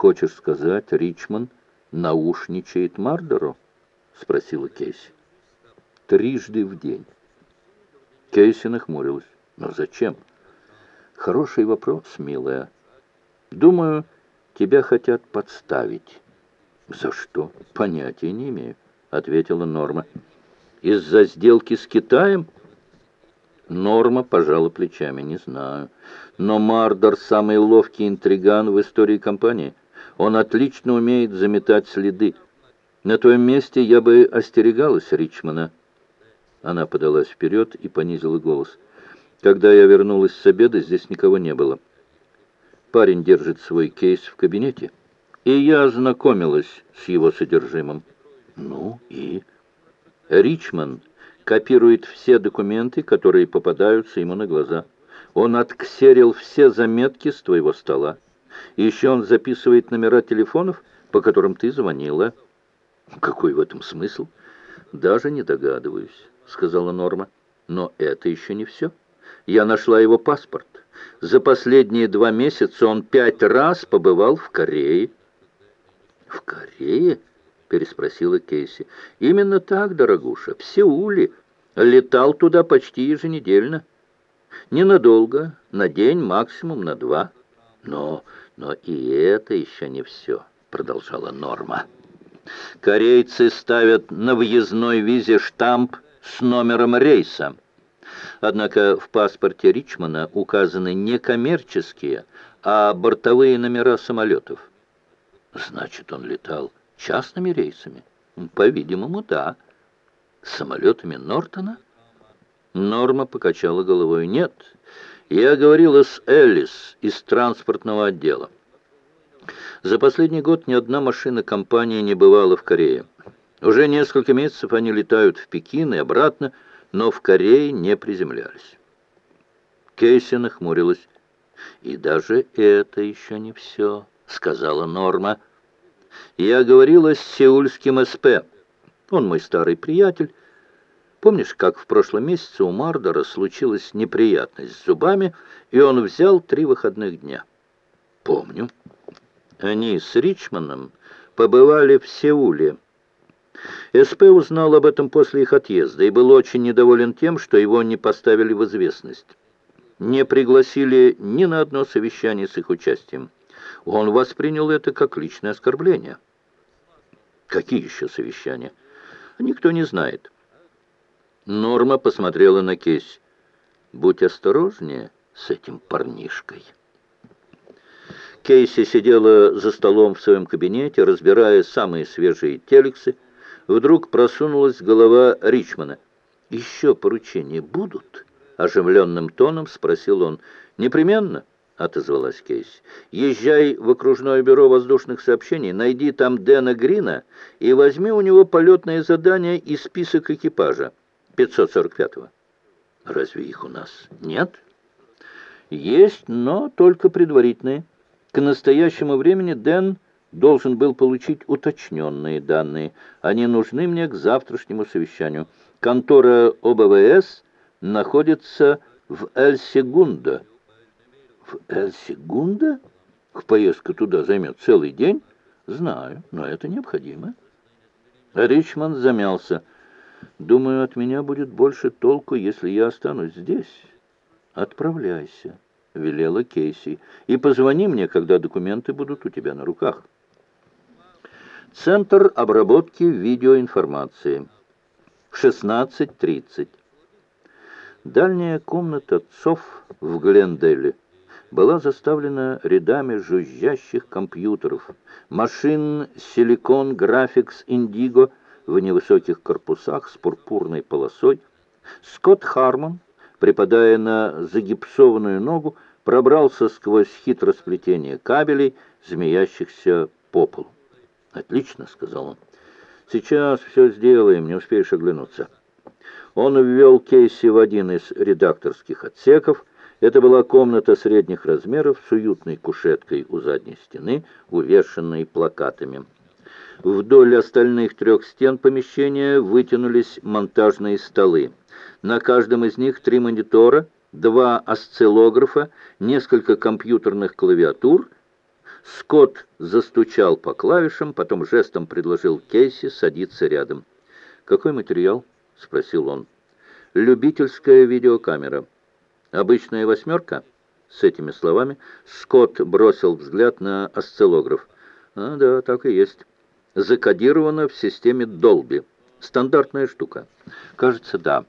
«Хочешь сказать, Ричман наушничает Мардеру?» — спросила Кейси. «Трижды в день». Кейси нахмурилась. «Но зачем?» «Хороший вопрос, милая. Думаю, тебя хотят подставить». «За что? Понятия не имею», — ответила Норма. «Из-за сделки с Китаем?» Норма пожала плечами. «Не знаю. Но Мардер — самый ловкий интриган в истории компании. Он отлично умеет заметать следы. На твоем месте я бы остерегалась Ричмана». Она подалась вперед и понизила голос. «Когда я вернулась с обеда, здесь никого не было. Парень держит свой кейс в кабинете, и я ознакомилась с его содержимым». «Ну и?» «Ричман копирует все документы, которые попадаются ему на глаза. Он отксерил все заметки с твоего стола. Еще он записывает номера телефонов, по которым ты звонила». «Какой в этом смысл?» «Даже не догадываюсь», — сказала Норма. «Но это еще не все. Я нашла его паспорт. За последние два месяца он пять раз побывал в Корее». «В Корее?» — переспросила Кейси. «Именно так, дорогуша, в Сеуле. Летал туда почти еженедельно. Ненадолго, на день, максимум на два. Но, но и это еще не все», — продолжала Норма. Корейцы ставят на въездной визе штамп с номером рейса. Однако в паспорте Ричмана указаны не коммерческие, а бортовые номера самолетов. Значит, он летал частными рейсами? По-видимому, да. Самолетами Нортона? Норма покачала головой. Нет, я говорила с Эллис из транспортного отдела. За последний год ни одна машина компании не бывала в Корее. Уже несколько месяцев они летают в Пекин и обратно, но в Корее не приземлялись. Кейси нахмурилась. «И даже это еще не все», — сказала Норма. «Я говорила с сеульским СП. Он мой старый приятель. Помнишь, как в прошлом месяце у Мардера случилась неприятность с зубами, и он взял три выходных дня?» «Помню». Они с Ричманом побывали в Сеуле. СП узнал об этом после их отъезда и был очень недоволен тем, что его не поставили в известность. Не пригласили ни на одно совещание с их участием. Он воспринял это как личное оскорбление. Какие еще совещания? Никто не знает. Норма посмотрела на Кейс. «Будь осторожнее с этим парнишкой». Кейси сидела за столом в своем кабинете, разбирая самые свежие телексы. Вдруг просунулась голова Ричмана. «Еще поручения будут?» — оживленным тоном спросил он. «Непременно», — отозвалась Кейси. «Езжай в окружное бюро воздушных сообщений, найди там Дэна Грина и возьми у него полетное задание и список экипажа 545-го». «Разве их у нас нет?» «Есть, но только предварительные». К настоящему времени Дэн должен был получить уточненные данные. Они нужны мне к завтрашнему совещанию. Контора ОБВС находится в Эль-Сегундо. В Эль-Сегундо? Поездка туда займет целый день? Знаю, но это необходимо. Ричмонд замялся. Думаю, от меня будет больше толку, если я останусь здесь. Отправляйся. — велела Кейси. «И позвони мне, когда документы будут у тебя на руках». Центр обработки видеоинформации. 16.30. Дальняя комната отцов в Гленделе была заставлена рядами жужжащих компьютеров, машин Silicon Graphics Indigo в невысоких корпусах с пурпурной полосой. Скотт Хармон припадая на загипсованную ногу, пробрался сквозь хитросплетение кабелей, змеящихся по полу. «Отлично», — сказал он. «Сейчас все сделаем, не успеешь оглянуться». Он ввел Кейси в один из редакторских отсеков. Это была комната средних размеров с уютной кушеткой у задней стены, увешанной плакатами. Вдоль остальных трех стен помещения вытянулись монтажные столы. На каждом из них три монитора, два осциллографа, несколько компьютерных клавиатур. Скотт застучал по клавишам, потом жестом предложил Кейси садиться рядом. «Какой материал?» — спросил он. «Любительская видеокамера. Обычная восьмерка?» С этими словами Скотт бросил взгляд на осциллограф. «А, да, так и есть. Закодировано в системе Долби. Стандартная штука. Кажется, да».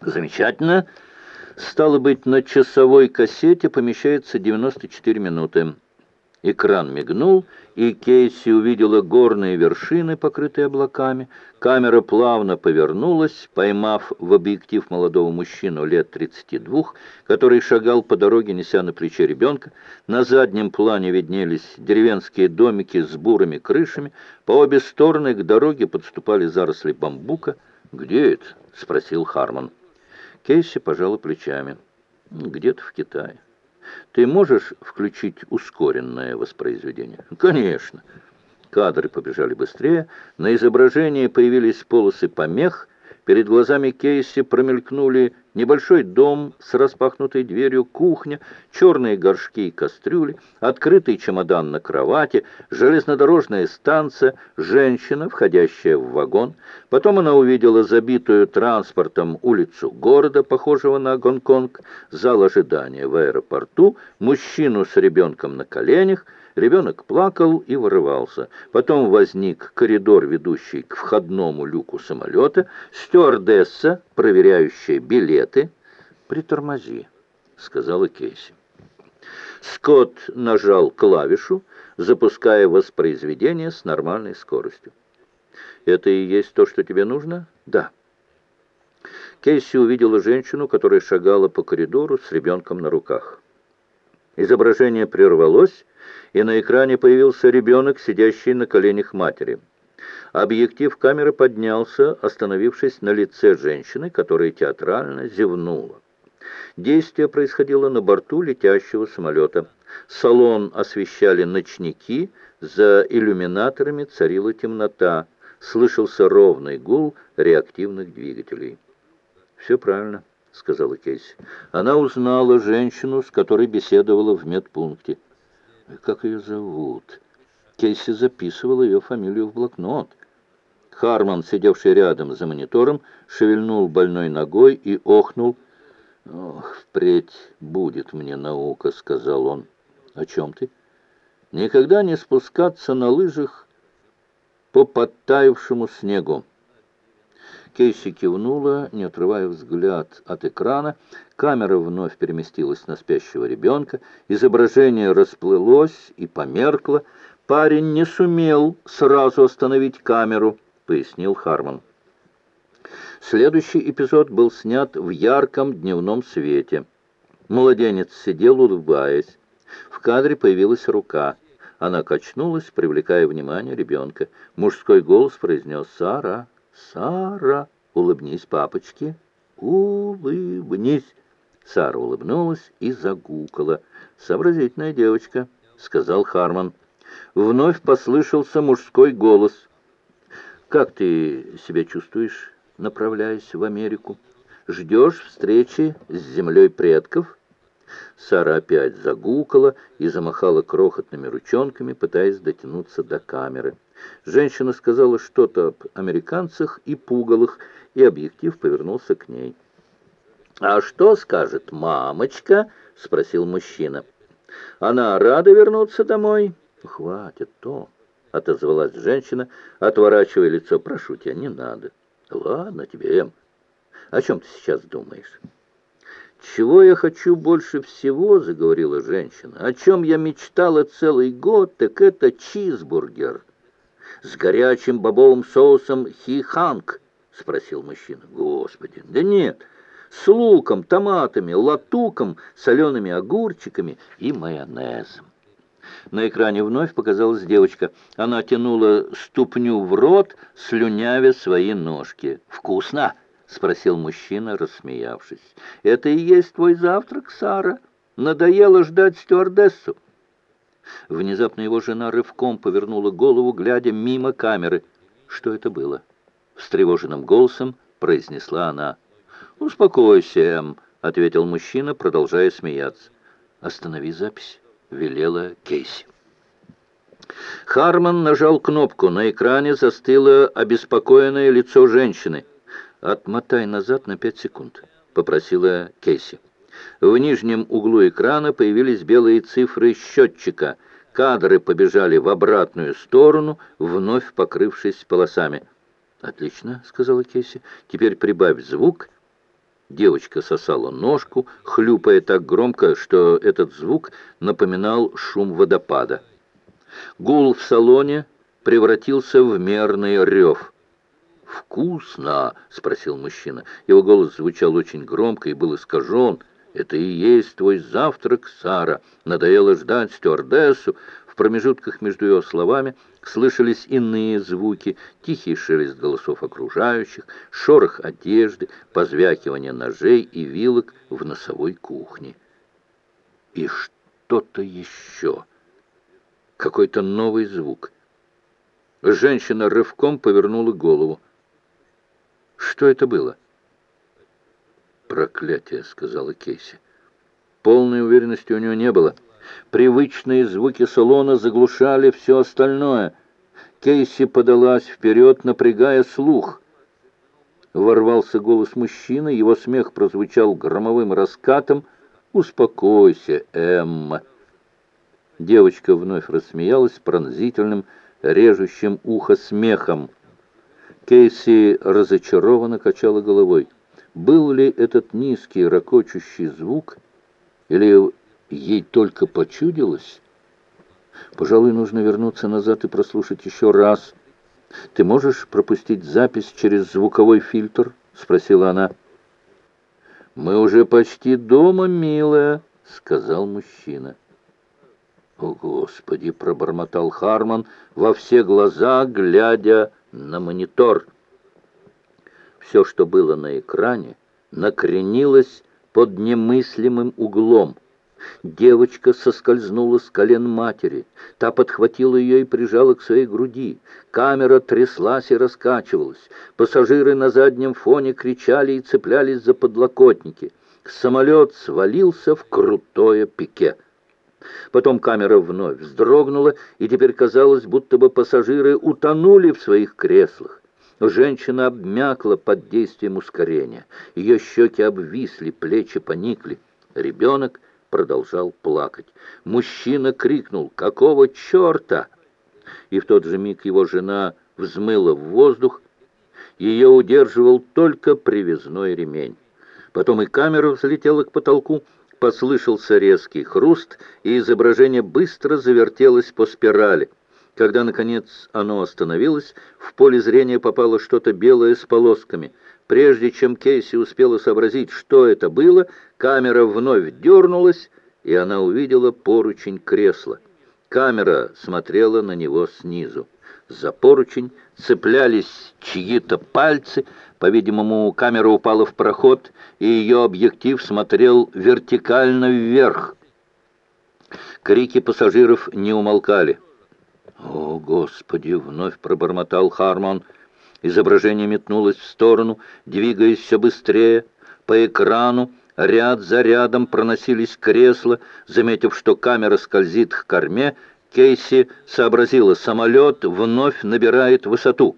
«Замечательно. Стало быть, на часовой кассете помещается 94 минуты». Экран мигнул, и Кейси увидела горные вершины, покрытые облаками. Камера плавно повернулась, поймав в объектив молодого мужчину лет 32, который шагал по дороге, неся на плече ребенка. На заднем плане виднелись деревенские домики с бурыми крышами. По обе стороны к дороге подступали заросли бамбука. «Где это?» — спросил Харман. Кейси пожала плечами. «Где-то в Китае». Ты можешь включить ускоренное воспроизведение? Конечно. Кадры побежали быстрее, на изображении появились полосы помех, перед глазами Кейси промелькнули небольшой дом с распахнутой дверью, кухня, черные горшки и кастрюли, открытый чемодан на кровати, железнодорожная станция, женщина, входящая в вагон. Потом она увидела забитую транспортом улицу города, похожего на Гонконг, зал ожидания в аэропорту, мужчину с ребенком на коленях, Ребенок плакал и вырывался. Потом возник коридор, ведущий к входному люку самолета, стюардесса, проверяющая билеты. «Притормози», — сказала Кейси. Скотт нажал клавишу, запуская воспроизведение с нормальной скоростью. «Это и есть то, что тебе нужно?» «Да». Кейси увидела женщину, которая шагала по коридору с ребенком на руках. Изображение прервалось, и на экране появился ребенок, сидящий на коленях матери. Объектив камеры поднялся, остановившись на лице женщины, которая театрально зевнула. Действие происходило на борту летящего самолета. Салон освещали ночники, за иллюминаторами царила темнота, слышался ровный гул реактивных двигателей. «Все правильно», — сказала Кейси. Она узнала женщину, с которой беседовала в медпункте. Как ее зовут? Кейси записывала ее фамилию в блокнот. Харман, сидевший рядом за монитором, шевельнул больной ногой и охнул. «Ох, впредь будет мне наука», — сказал он. «О чем ты?» «Никогда не спускаться на лыжах по подтаявшему снегу». Кейси кивнула, не отрывая взгляд от экрана. Камера вновь переместилась на спящего ребенка. Изображение расплылось и померкло. «Парень не сумел сразу остановить камеру», — пояснил Харман. Следующий эпизод был снят в ярком дневном свете. Младенец сидел, улыбаясь. В кадре появилась рука. Она качнулась, привлекая внимание ребенка. Мужской голос произнес «Сара». «Сара, улыбнись папочке, улыбнись!» Сара улыбнулась и загукала. «Сообразительная девочка», — сказал Харман. Вновь послышался мужской голос. «Как ты себя чувствуешь, направляясь в Америку? Ждешь встречи с землей предков?» Сара опять загукала и замахала крохотными ручонками, пытаясь дотянуться до камеры. Женщина сказала что-то об американцах и пугалах, и объектив повернулся к ней. «А что скажет мамочка?» — спросил мужчина. «Она рада вернуться домой?» «Хватит то», — отозвалась женщина, отворачивая лицо. «Прошу тебя, не надо». «Ладно тебе, Эм. О чем ты сейчас думаешь?» «Чего я хочу больше всего?» — заговорила женщина. «О чем я мечтала целый год, так это чизбургер» с горячим бобовым соусом хиханг?» — спросил мужчина. «Господи, да нет, с луком, томатами, латуком, солеными огурчиками и майонезом». На экране вновь показалась девочка. Она тянула ступню в рот, слюнявя свои ножки. «Вкусно?» — спросил мужчина, рассмеявшись. «Это и есть твой завтрак, Сара? Надоело ждать стюардессу?» Внезапно его жена рывком повернула голову, глядя мимо камеры. Что это было? Встревоженным голосом произнесла она. «Успокойся, Эм», — ответил мужчина, продолжая смеяться. «Останови запись», — велела Кейси. Харман нажал кнопку. На экране застыло обеспокоенное лицо женщины. «Отмотай назад на пять секунд», — попросила Кейси. В нижнем углу экрана появились белые цифры счетчика. Кадры побежали в обратную сторону, вновь покрывшись полосами. «Отлично», — сказала Кейси. «Теперь прибавь звук». Девочка сосала ножку, хлюпая так громко, что этот звук напоминал шум водопада. Гул в салоне превратился в мерный рев. «Вкусно!» — спросил мужчина. Его голос звучал очень громко и был искажен. «Это и есть твой завтрак, Сара. Надоело ждать стюардессу». В промежутках между ее словами слышались иные звуки, тихий шелест голосов окружающих, шорох одежды, позвякивание ножей и вилок в носовой кухне. И что-то еще. Какой-то новый звук. Женщина рывком повернула голову. Что это было? «Проклятие», — сказала Кейси. Полной уверенности у нее не было. Привычные звуки салона заглушали все остальное. Кейси подалась вперед, напрягая слух. Ворвался голос мужчины, его смех прозвучал громовым раскатом. «Успокойся, Эмма!» Девочка вновь рассмеялась пронзительным, режущим ухо смехом. Кейси разочарованно качала головой. Был ли этот низкий, ракочущий звук, или ей только почудилось? Пожалуй, нужно вернуться назад и прослушать еще раз. «Ты можешь пропустить запись через звуковой фильтр?» — спросила она. «Мы уже почти дома, милая», — сказал мужчина. «О, Господи!» — пробормотал Харман во все глаза, глядя на монитор. Все, что было на экране, накренилось под немыслимым углом. Девочка соскользнула с колен матери. Та подхватила ее и прижала к своей груди. Камера тряслась и раскачивалась. Пассажиры на заднем фоне кричали и цеплялись за подлокотники. Самолет свалился в крутое пике. Потом камера вновь вздрогнула, и теперь казалось, будто бы пассажиры утонули в своих креслах. Женщина обмякла под действием ускорения. Ее щеки обвисли, плечи поникли. Ребенок продолжал плакать. Мужчина крикнул «Какого черта?» И в тот же миг его жена взмыла в воздух. Ее удерживал только привязной ремень. Потом и камера взлетела к потолку, послышался резкий хруст, и изображение быстро завертелось по спирали. Когда, наконец, оно остановилось, в поле зрения попало что-то белое с полосками. Прежде чем Кейси успела сообразить, что это было, камера вновь дернулась, и она увидела поручень кресла. Камера смотрела на него снизу. За поручень цеплялись чьи-то пальцы, по-видимому, камера упала в проход, и ее объектив смотрел вертикально вверх. Крики пассажиров не умолкали. «О, Господи!» — вновь пробормотал Хармон. Изображение метнулось в сторону, двигаясь все быстрее. По экрану ряд за рядом проносились кресла. Заметив, что камера скользит к корме, Кейси сообразила, самолет вновь набирает высоту.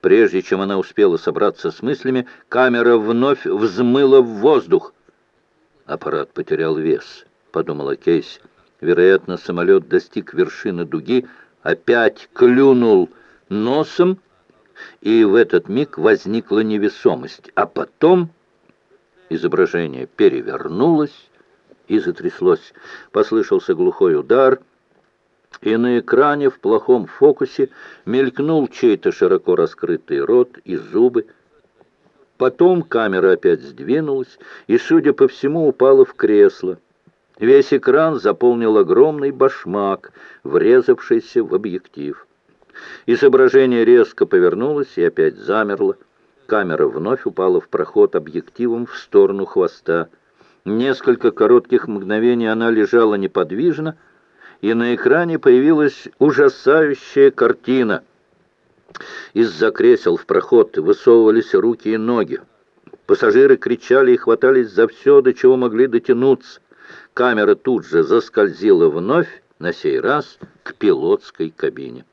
Прежде чем она успела собраться с мыслями, камера вновь взмыла в воздух. Аппарат потерял вес, подумала Кейс. Вероятно, самолет достиг вершины дуги, опять клюнул носом, и в этот миг возникла невесомость. А потом изображение перевернулось и затряслось. Послышался глухой удар — и на экране в плохом фокусе мелькнул чей-то широко раскрытый рот и зубы. Потом камера опять сдвинулась и, судя по всему, упала в кресло. Весь экран заполнил огромный башмак, врезавшийся в объектив. Изображение резко повернулось и опять замерло. Камера вновь упала в проход объективом в сторону хвоста. Несколько коротких мгновений она лежала неподвижно, и на экране появилась ужасающая картина. Из-за кресел в проход высовывались руки и ноги. Пассажиры кричали и хватались за все, до чего могли дотянуться. Камера тут же заскользила вновь на сей раз к пилотской кабине.